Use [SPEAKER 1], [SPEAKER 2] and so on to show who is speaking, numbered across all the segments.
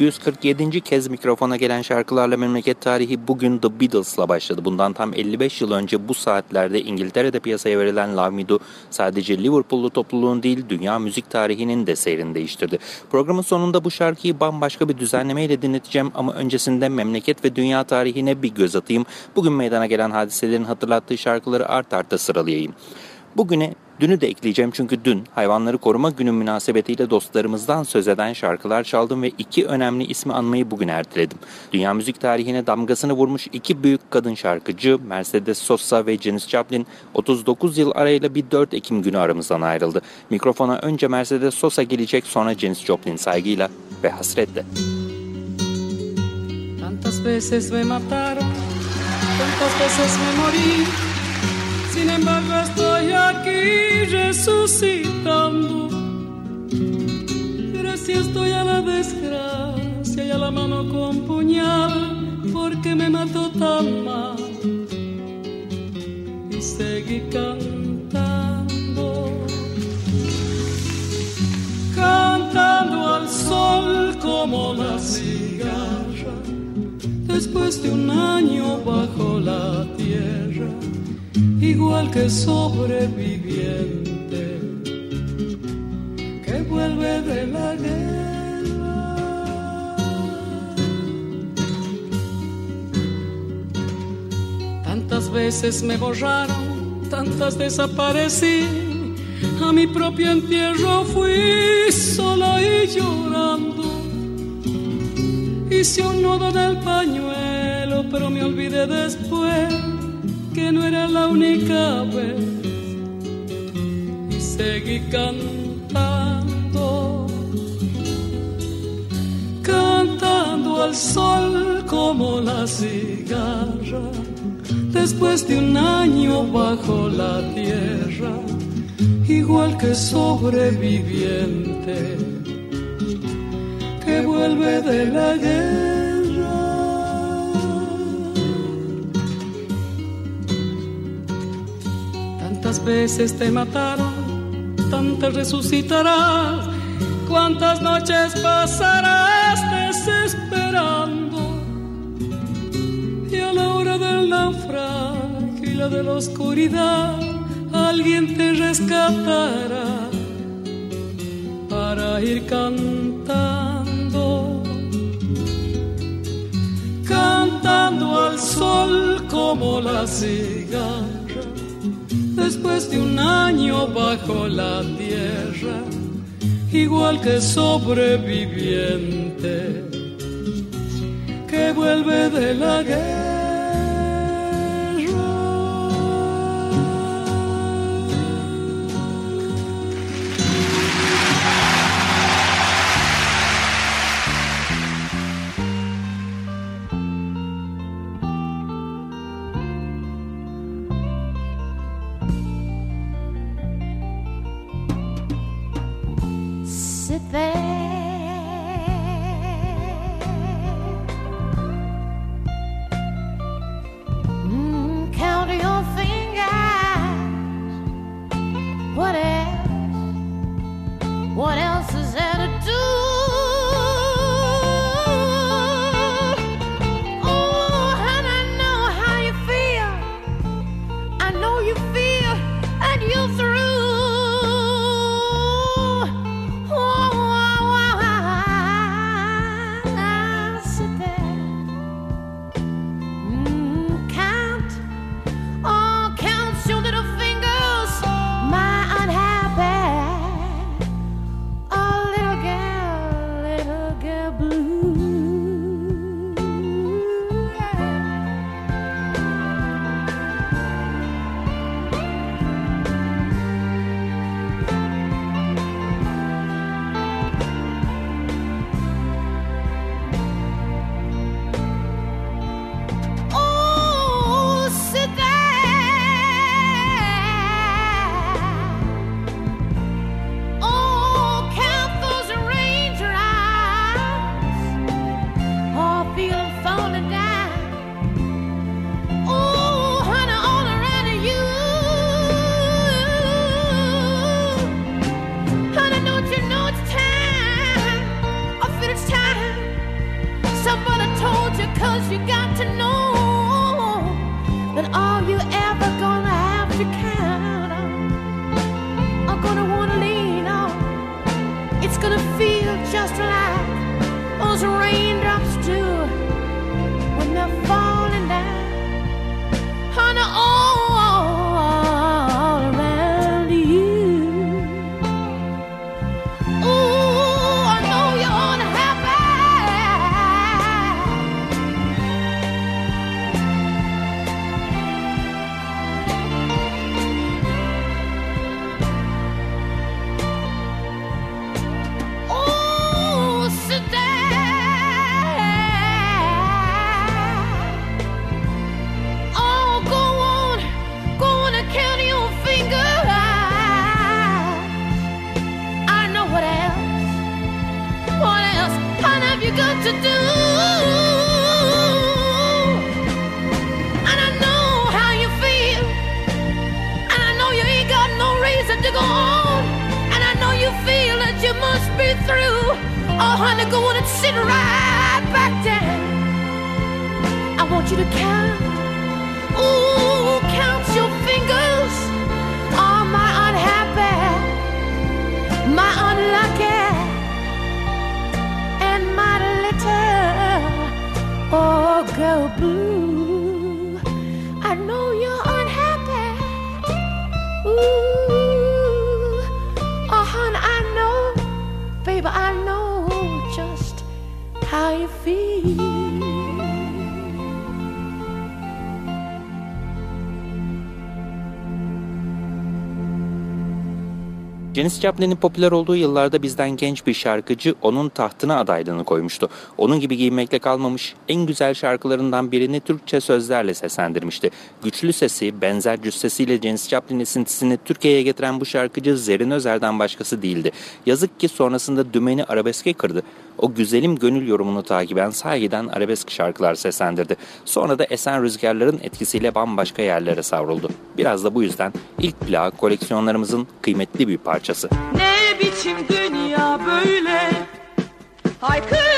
[SPEAKER 1] 247. kez mikrofona gelen şarkılarla memleket tarihi bugün The Beatles'la başladı. Bundan tam 55 yıl önce bu saatlerde İngiltere'de piyasaya verilen Love Me Do sadece Liverpool'lu topluluğun değil dünya müzik tarihinin de seyrini değiştirdi. Programın sonunda bu şarkıyı bambaşka bir düzenlemeyle dinleteceğim ama öncesinde memleket ve dünya tarihine bir göz atayım. Bugün meydana gelen hadiselerin hatırlattığı şarkıları art arda sıralayayım. Bugüne dünü de ekleyeceğim çünkü dün hayvanları koruma günü münasebetiyle dostlarımızdan söz eden şarkılar çaldım ve iki önemli ismi anmayı bugün erteledim. Dünya müzik tarihine damgasını vurmuş iki büyük kadın şarkıcı Mercedes Sosa ve Janis Joplin 39 yıl arayla bir 4 Ekim günü aramızdan ayrıldı. Mikrofona önce Mercedes Sosa gelecek sonra Janis Joplin saygıyla ve hasretle.
[SPEAKER 2] Tantas veces me mataron, tantas veces me morí Sin embargo estoy aquí resucitando. Gracias estoy a la desgracia y a la mano con puñal porque me mató tan mal. Y seguí cantando, cantando al sol como la cigarra. Después de un año bajo la tierra igual que sobreviviente que vuelve de la guerra. Tantas veces me borraron, tantas desaparecí, a mi propio entierro fui sola y llorando. Hice un nudo en el pañuelo, pero me olvidé después que no era la única vez y seguí cantando, cantando al sol como la cigarra, después de un año bajo la tierra, igual que sobreviviente que
[SPEAKER 3] vuelve de la guerra. Tantas veces te mataron, tantas resucitarás, cuántas noches pasarás desesperando. Y a la hora del naufragio y la de la oscuridad, alguien te rescatará para ir cantando, cantando al sol como la cigarra, después de un año bajo la tierra, igual que sobreviviente que vuelve de la guerra. What gonna go on and sit right back down. I want you to count. Ooh, count your fingers. Are oh, my unhappy, my unlucky, and my little oh girl blue. I know you're unhappy. Ooh.
[SPEAKER 1] Janis Joplin'in popüler olduğu yıllarda bizden genç bir şarkıcı onun tahtına adaylığını koymuştu. Onun gibi giyinmekle kalmamış, en güzel şarkılarından birini Türkçe sözlerle seslendirmişti. Güçlü sesi, benzer cüssesiyle Janis Joplin esintisini Türkiye'ye getiren bu şarkıcı Zerrin Özer'den başkası değildi. Yazık ki sonrasında dümeni arabeske kırdı. O güzelim gönül yorumunu takiben sahiden arabesk şarkılar seslendirdi. Sonra da esen rüzgarların etkisiyle bambaşka yerlere savruldu. Biraz da bu yüzden ilk plağı koleksiyonlarımızın kıymetli bir parçası.
[SPEAKER 4] Ne biçim dünya böyle Haykırmak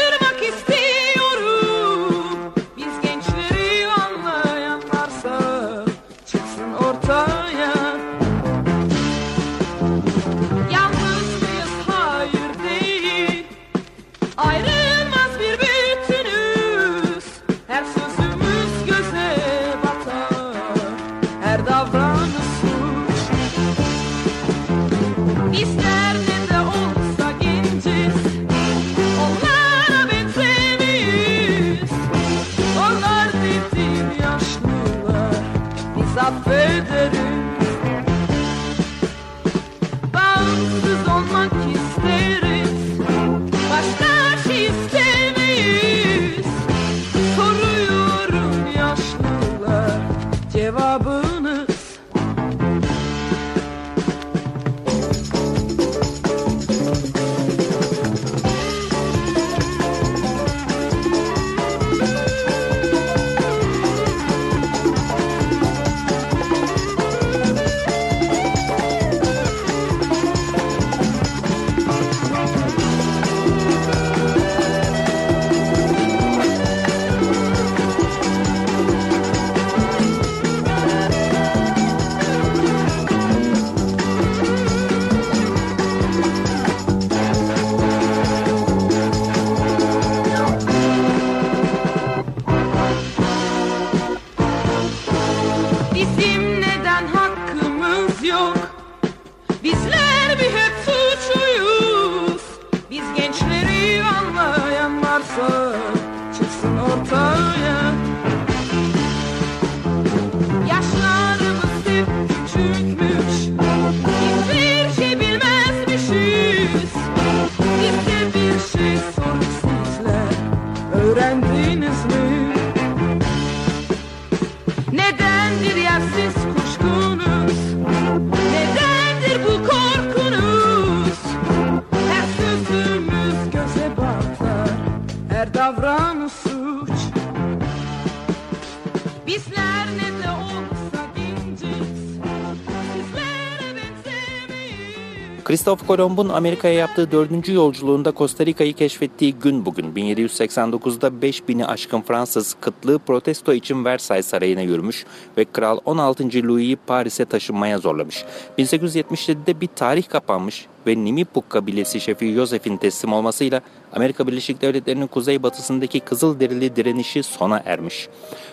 [SPEAKER 1] Kristof Kolomb'un Amerika'ya yaptığı dördüncü yolculuğunda Costa Rica'yı keşfettiği gün bugün 1789'da 5000'i aşkın Fransız kıtlığı protesto için Versailles Sarayı'na yürümüş ve Kral 16. Louis'i Paris'e taşınmaya zorlamış. 1877'de bir tarih kapanmış ve Nimipuk kabilesi şefi Joseph'in teslim olmasıyla Amerika Birleşik Devletleri'nin kuzeybatısındaki Kızılderili direnişi sona ermiş.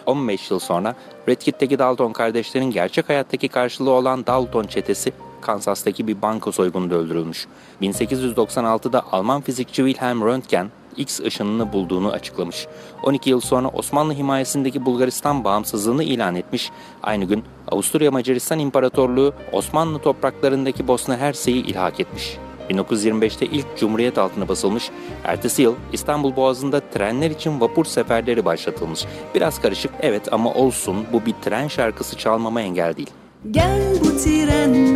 [SPEAKER 1] 15 yıl sonra Red Kit'teki Dalton kardeşlerin gerçek hayattaki karşılığı olan Dalton çetesi Kansas'taki bir banka soygununda öldürülmüş. 1896'da Alman fizikçi Wilhelm Röntgen X ışınını bulduğunu açıklamış. 12 yıl sonra Osmanlı himayesindeki Bulgaristan bağımsızlığını ilan etmiş. Aynı gün Avusturya Macaristan İmparatorluğu Osmanlı topraklarındaki Bosna Hersey'i ilhak etmiş. 1925'te ilk Cumhuriyet altına basılmış. Ertesi yıl İstanbul Boğazı'nda trenler için vapur seferleri başlatılmış. Biraz karışık evet ama olsun bu bir tren şarkısı çalmama engel değil.
[SPEAKER 5] Gel bu trenden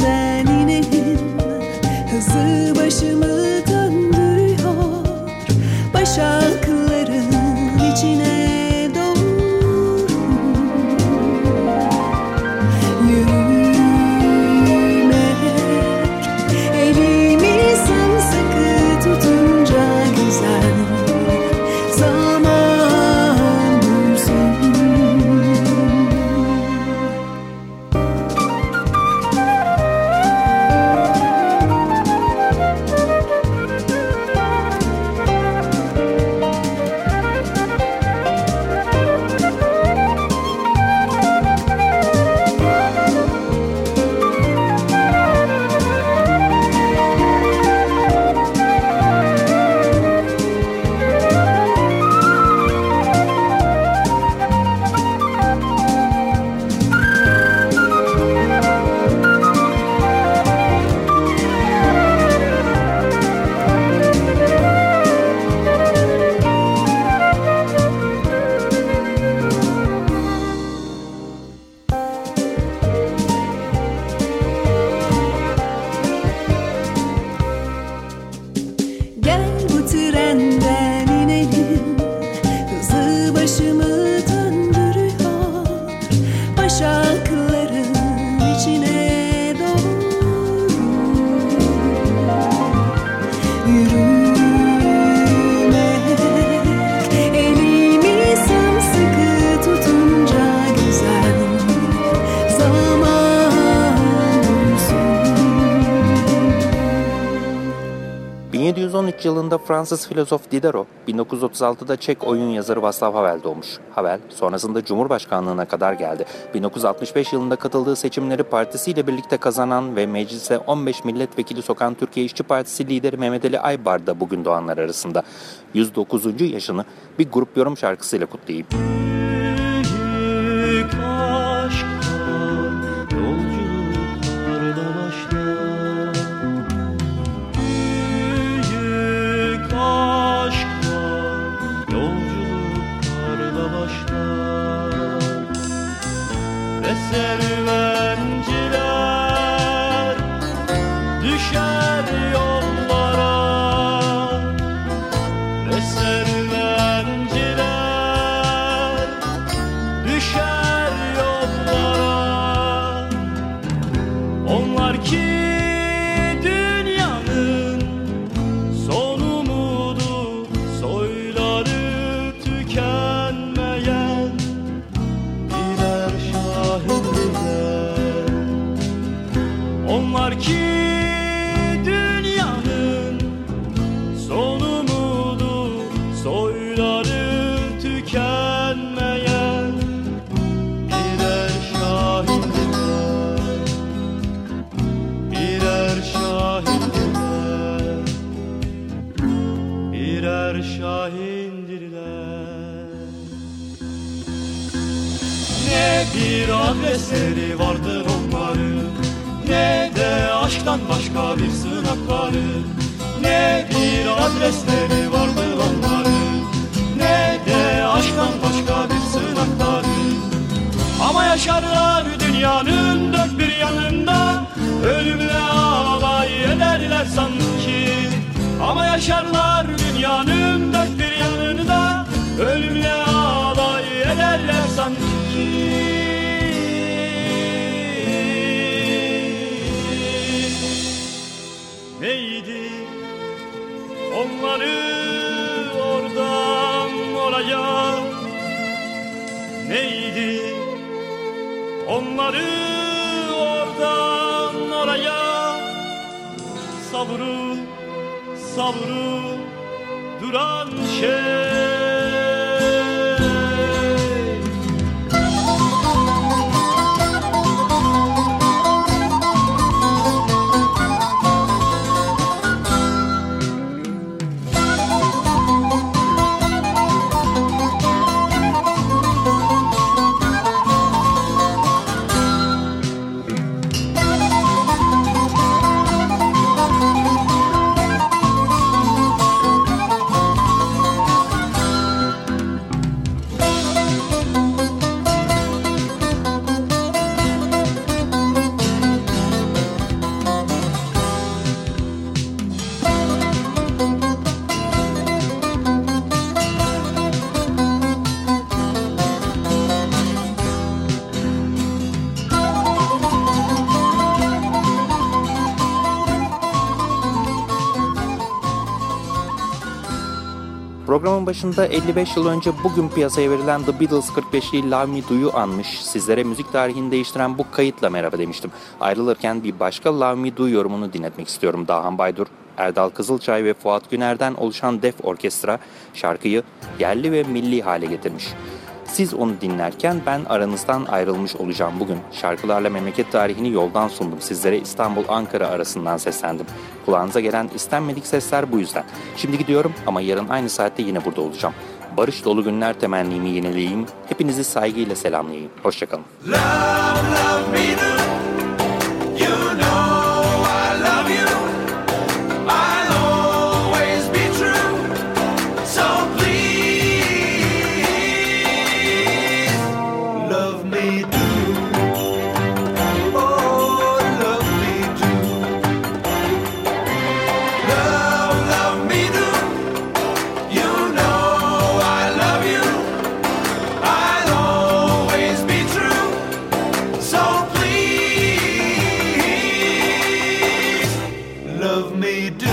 [SPEAKER 5] şarkıların içine
[SPEAKER 1] 2013 yılında Fransız filozof Diderot, 1936'da Çek oyun yazarı Václav Havel doğmuş. Havel sonrasında Cumhurbaşkanlığına kadar geldi. 1965 yılında katıldığı seçimleri partisiyle birlikte kazanan ve meclise 15 milletvekili sokan Türkiye İşçi Partisi lideri Mehmet Ali Aybar da bugün doğanlar arasında. 109. yaşını bir grup yorum şarkısıyla kutlayayım.
[SPEAKER 6] Onlar ki adresleri vardır onların. Ne de aşktan başka bir sınakları Ama yaşarlar dünyanın dört bir yanında. Ölümle alay ederler sanki Ama yaşarlar dünyanın dört bir yanında. Ölümle alay ederler sanki onları oradan oraya. Savrulup savrulup duran şey
[SPEAKER 1] Programın başında 55 yıl önce bugün piyasaya verilen The Beatles 45'li Love Me Do'yu anmış. Sizlere müzik tarihini değiştiren bu kayıtla merhaba demiştim. Ayrılırken bir başka Love Me Do yorumunu dinletmek istiyorum. Dahan Baydur, Erdal Kızılçay ve Fuat Güner'den oluşan Def Orkestra şarkıyı yerli ve milli hale getirmiş. Siz onu dinlerken ben aranızdan ayrılmış olacağım bugün. Şarkılarla memleket tarihini yoldan sundum. Sizlere İstanbul-Ankara arasından seslendim. Kulağınıza gelen istenmedik sesler bu yüzden. Şimdi gidiyorum ama yarın aynı saatte yine burada olacağım. Barış dolu günler temennimi yenileyim. Hepinizi saygıyla selamlayayım. Hoşçakalın.
[SPEAKER 6] me do.